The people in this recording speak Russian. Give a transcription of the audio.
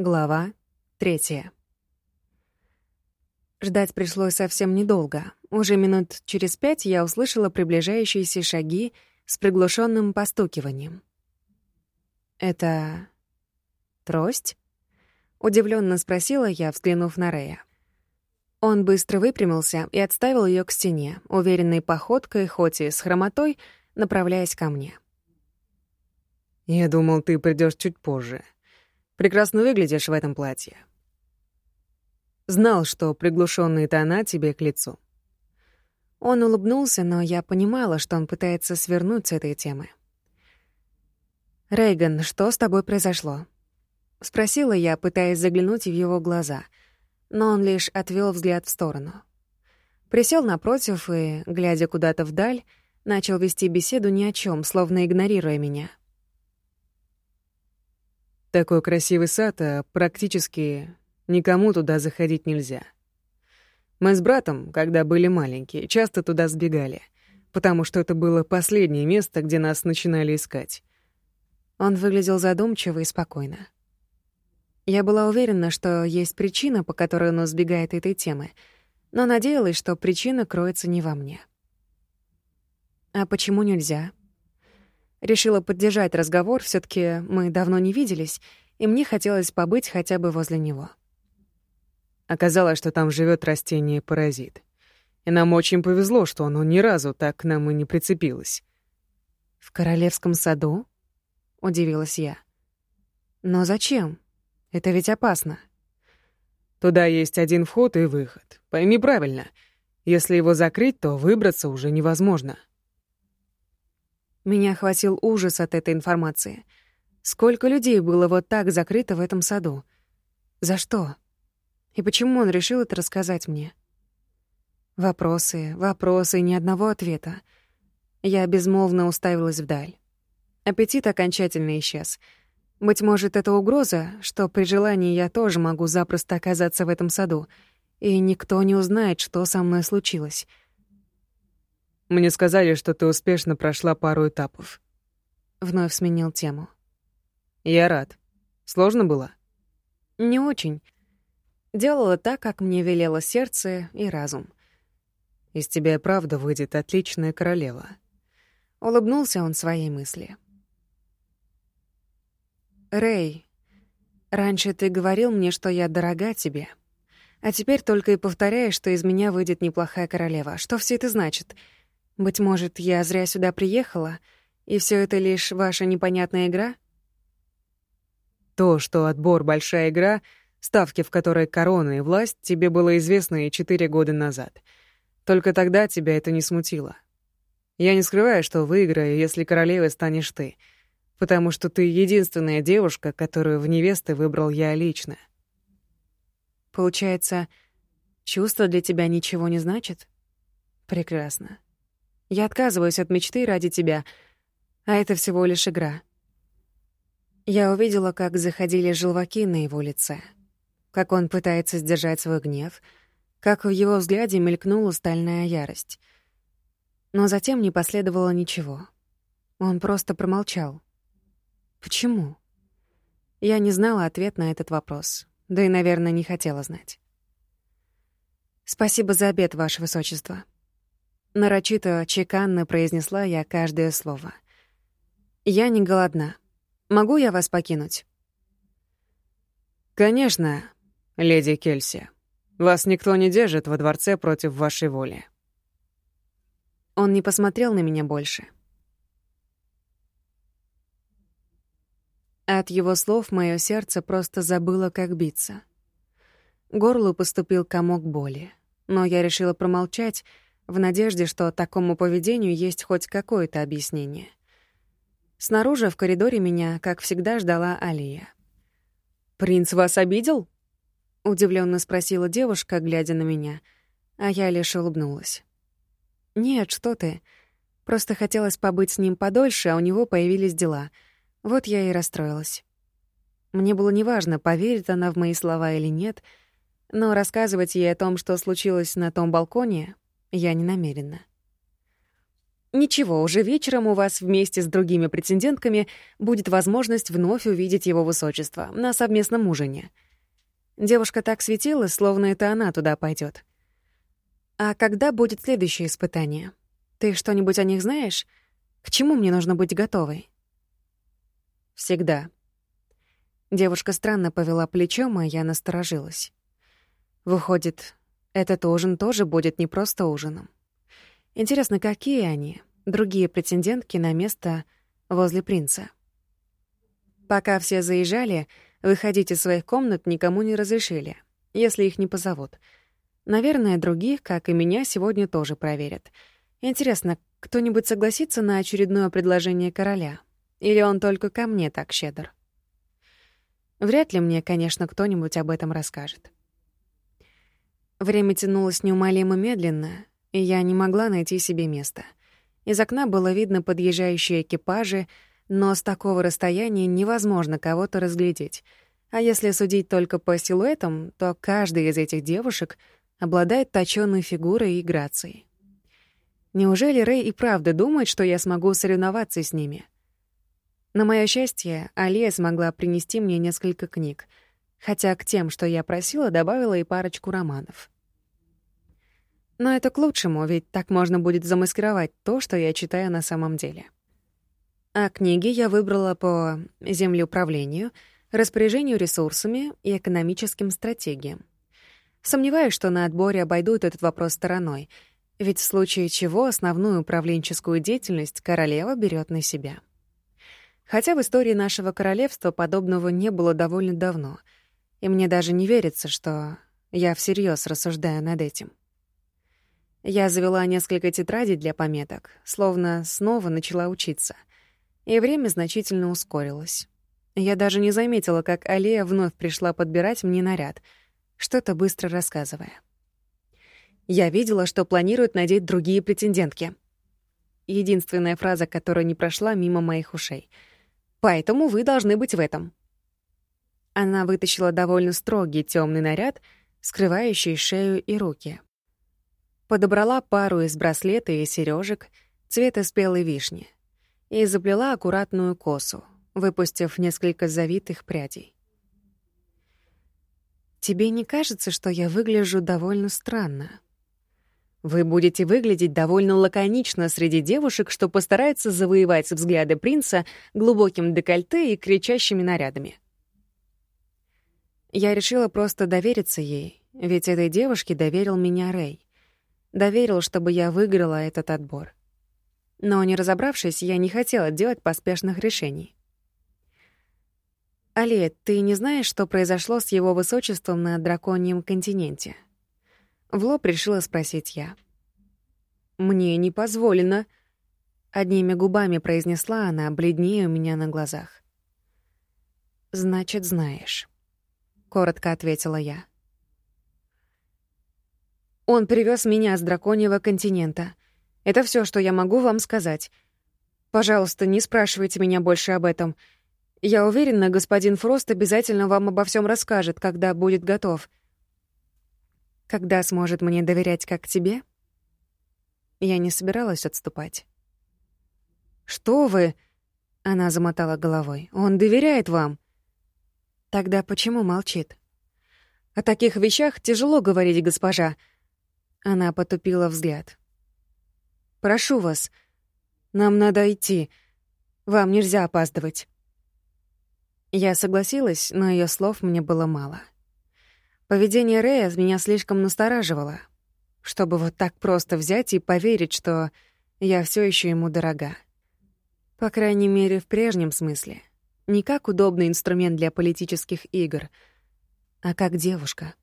Глава третья. Ждать пришлось совсем недолго. Уже минут через пять я услышала приближающиеся шаги с приглушенным постукиванием. «Это... трость?» — удивленно спросила я, взглянув на Рея. Он быстро выпрямился и отставил ее к стене, уверенной походкой, хоть и с хромотой, направляясь ко мне. «Я думал, ты придешь чуть позже. Прекрасно выглядишь в этом платье. Знал, что приглушенные тона тебе к лицу». Он улыбнулся, но я понимала, что он пытается свернуть с этой темы. «Рейган, что с тобой произошло?» — спросила я, пытаясь заглянуть в его глаза, но он лишь отвел взгляд в сторону. Присел напротив и, глядя куда-то вдаль, начал вести беседу ни о чем, словно игнорируя меня. «Такой красивый сад, а практически никому туда заходить нельзя. Мы с братом, когда были маленькие, часто туда сбегали, потому что это было последнее место, где нас начинали искать». Он выглядел задумчиво и спокойно. Я была уверена, что есть причина, по которой он избегает этой темы, но надеялась, что причина кроется не во мне. А почему нельзя? Решила поддержать разговор, все таки мы давно не виделись, и мне хотелось побыть хотя бы возле него. Оказалось, что там живет растение-паразит. И нам очень повезло, что оно ни разу так к нам и не прицепилось. «В королевском саду?» — удивилась я. «Но зачем? Это ведь опасно». «Туда есть один вход и выход. Пойми правильно. Если его закрыть, то выбраться уже невозможно». Меня охватил ужас от этой информации. Сколько людей было вот так закрыто в этом саду? За что? И почему он решил это рассказать мне? Вопросы, вопросы, ни одного ответа. Я безмолвно уставилась вдаль. Аппетит окончательно исчез. Быть может, это угроза, что при желании я тоже могу запросто оказаться в этом саду, и никто не узнает, что со мной случилось — мне сказали, что ты успешно прошла пару этапов. Вновь сменил тему. Я рад. Сложно было? Не очень. Делала так, как мне велело сердце и разум. Из тебя и правда выйдет отличная королева. Улыбнулся он своей мысли. Рэй, раньше ты говорил мне, что я дорога тебе. А теперь только и повторяешь, что из меня выйдет неплохая королева. Что все это значит? — быть может, я зря сюда приехала, и все это лишь ваша непонятная игра? То, что отбор — большая игра, ставки в которой корона и власть, тебе было известно и четыре года назад. Только тогда тебя это не смутило. Я не скрываю, что выиграю, если королевой станешь ты, потому что ты единственная девушка, которую в невесты выбрал я лично. Получается, чувство для тебя ничего не значит? Прекрасно. Я отказываюсь от мечты ради тебя, а это всего лишь игра. Я увидела, как заходили желваки на его лице, как он пытается сдержать свой гнев, как в его взгляде мелькнула стальная ярость. Но затем не последовало ничего. Он просто промолчал. Почему? Я не знала ответ на этот вопрос, да и, наверное, не хотела знать. «Спасибо за обед, Ваше Высочество», Нарочито, чеканно произнесла я каждое слово. «Я не голодна. Могу я вас покинуть?» «Конечно, леди Кельси. Вас никто не держит во дворце против вашей воли». Он не посмотрел на меня больше. От его слов мое сердце просто забыло, как биться. Горлу поступил комок боли, но я решила промолчать, в надежде, что такому поведению есть хоть какое-то объяснение. Снаружи в коридоре меня, как всегда, ждала Алия. «Принц вас обидел?» — удивленно спросила девушка, глядя на меня, а я лишь улыбнулась. «Нет, что ты. Просто хотелось побыть с ним подольше, а у него появились дела. Вот я и расстроилась». Мне было неважно, поверит она в мои слова или нет, но рассказывать ей о том, что случилось на том балконе, я не намерена. Ничего, уже вечером у вас вместе с другими претендентками будет возможность вновь увидеть его высочество на совместном ужине. Девушка так светилась, словно это она туда пойдет. А когда будет следующее испытание? Ты что-нибудь о них знаешь? К чему мне нужно быть готовой? Всегда. Девушка странно повела плечом, а я насторожилась. Выходит, этот ужин тоже будет не просто ужином. Интересно, какие они, другие претендентки на место возле принца? Пока все заезжали, выходить из своих комнат никому не разрешили, если их не позовут. Наверное, других, как и меня, сегодня тоже проверят. Интересно, кто-нибудь согласится на очередное предложение короля? Или он только ко мне так щедр? Вряд ли мне, конечно, кто-нибудь об этом расскажет. Время тянулось неумолимо медленно, и я не могла найти себе места. Из окна было видно подъезжающие экипажи, но с такого расстояния невозможно кого-то разглядеть. А если судить только по силуэтам, то каждая из этих девушек обладает точёной фигурой и грацией. Неужели Рэй и правда думает, что я смогу соревноваться с ними? На моё счастье, Алия смогла принести мне несколько книг, хотя к тем, что я просила, добавила и парочку романов. Но это к лучшему, ведь так можно будет замаскировать то, что я читаю на самом деле. А книги я выбрала по землеуправлению, распоряжению ресурсами и экономическим стратегиям. Сомневаюсь, что на отборе обойдут этот вопрос стороной, ведь в случае чего основную управленческую деятельность королева берет на себя. Хотя в истории нашего королевства подобного не было довольно давно, и мне даже не верится, что я всерьез рассуждаю над этим. Я завела несколько тетрадей для пометок, словно снова начала учиться, и время значительно ускорилось. Я даже не заметила, как Алия вновь пришла подбирать мне наряд, что-то быстро рассказывая. Я видела, что планируют надеть другие претендентки. Единственная фраза, которая не прошла мимо моих ушей — Поэтому вы должны быть в этом». Она вытащила довольно строгий темный наряд, скрывающий шею и руки. Подобрала пару из браслета и сережек цвета спелой вишни и заплела аккуратную косу, выпустив несколько завитых прядей. «Тебе не кажется, что я выгляжу довольно странно?» Вы будете выглядеть довольно лаконично среди девушек, что постараются завоевать взгляды принца глубоким декольте и кричащими нарядами. Я решила просто довериться ей, ведь этой девушке доверил меня Рэй. Доверил, чтобы я выиграла этот отбор. Но не разобравшись, я не хотела делать поспешных решений. «Алия, ты не знаешь, что произошло с его высочеством на драконьем континенте?» В лоб решила спросить я. «Мне не позволено», — одними губами произнесла она, бледнее у меня на глазах. «Значит, знаешь», — коротко ответила я. «Он привез меня с драконьего континента. Это все, что я могу вам сказать. Пожалуйста, не спрашивайте меня больше об этом. Я уверена, господин Фрост обязательно вам обо всем расскажет, когда будет готов. Когда сможет мне доверять, как тебе? Я не собиралась отступать. «Что вы?» — она замотала головой. «Он доверяет вам». «Тогда почему молчит?» «О таких вещах тяжело говорить, госпожа». Она потупила взгляд. «Прошу вас, нам надо идти. Вам нельзя опаздывать». Я согласилась, но ее слов мне было мало. Поведение Рэя меня слишком настораживало, чтобы вот так просто взять и поверить, что я все еще ему дорога. По крайней мере, в прежнем смысле. Не как удобный инструмент для политических игр, а как девушка.